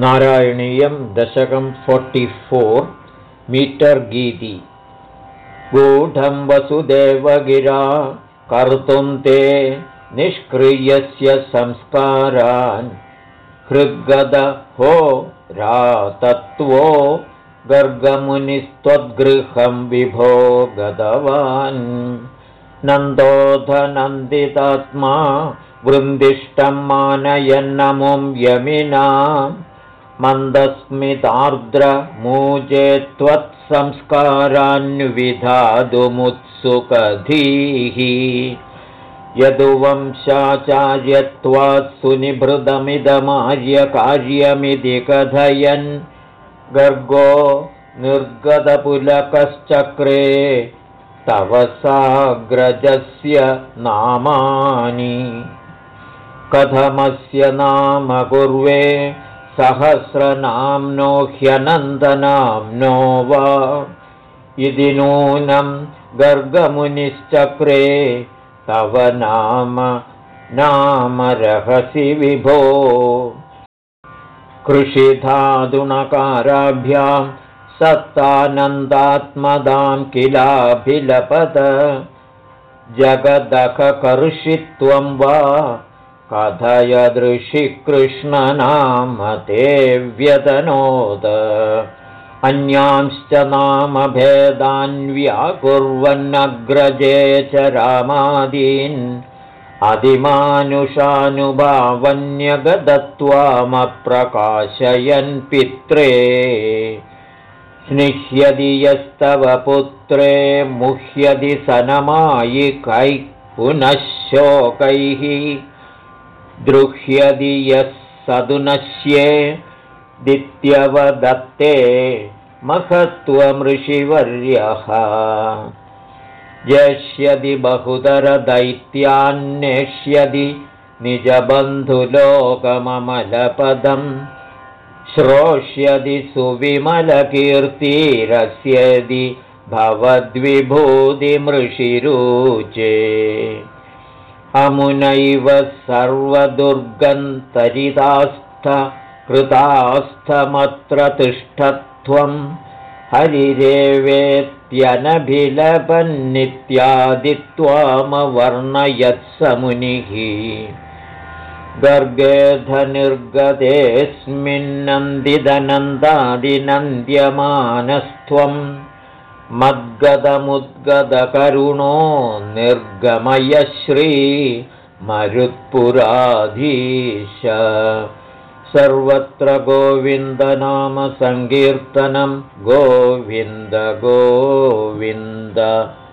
नारायणीयं दशकं फोर्टिफोर् मीटर् गीति। गूढं वसुदेवगिरा कर्तुं ते निष्क्रियस्य संस्कारान्। हृद्गदहो रातत्वो गर्गमुनिस्त्वद्गृहं विभो गतवान् नन्दोधनन्दितात्मा वृन्दिष्टं मानयन्नमुं यमिना मन्दस्मितार्द्रमूजे त्वत्संस्कारान्विधातुमुत्सुकधीः। यदुवंशाचार्यत्वात् सुनिभृतमिदमार्यकार्यमिति कथयन्। गर्गो निर्गतपुलकश्चक्रे तव साग्रजस्य नामानि। कथमस्य नाम कुर्वे सहस्रनाम्नो ह्यनन्दनाम्नो वा। इति नूनं गर्गमुनिश्चक्रे तव नाम नामरहसि विभो। कृषिधादुणकाराभ्यां सत्तानन्दात्मदां किलाभिलपद जगदखकर्षित्वं वा कथयदृशि कृष्णनाम ते व्यतनोद अन्यांश्च नामभेदान् व्याकुर्वन्नग्रजे च रामादीन्। अधिमानुषानुभावन्यगदत्वामप्रकाशयन् पित्रे। स्निह्यदि यस्तव पुत्रे मुह्यदि सनमायिकैः पुनः शोकैः द्रुह्यदि यः सदुनश्ये दित्यवदत्ते महत्त्वमृषिवर्यः। यष्यदि बहुतरदैत्यान्नेष्यदि निजबन्धुलोकममलपदम् श्रोष्यदि सुविमलकीर्तिरस्यदि भवद्विभूतिमृषिरुचे अमुनैव सर्वदुर्गन्तरितास्थ कृतास्थमत्र तिष्ठत्वं हरिरेवेत्यनभिलपन्नित्यादित्वामवर्णयत्समुनिः गर्गेधनिर्गतेऽस्मिन्नन्दिदनन्दादिनन्द्यमानस्त्वम् मद्गदमुद्गदकरुणो निर्गमय श्रीमरुत्पुराधीश सर्वत्र गोविन्दनामसङ्कीर्तनं गोविन्द गोविन्द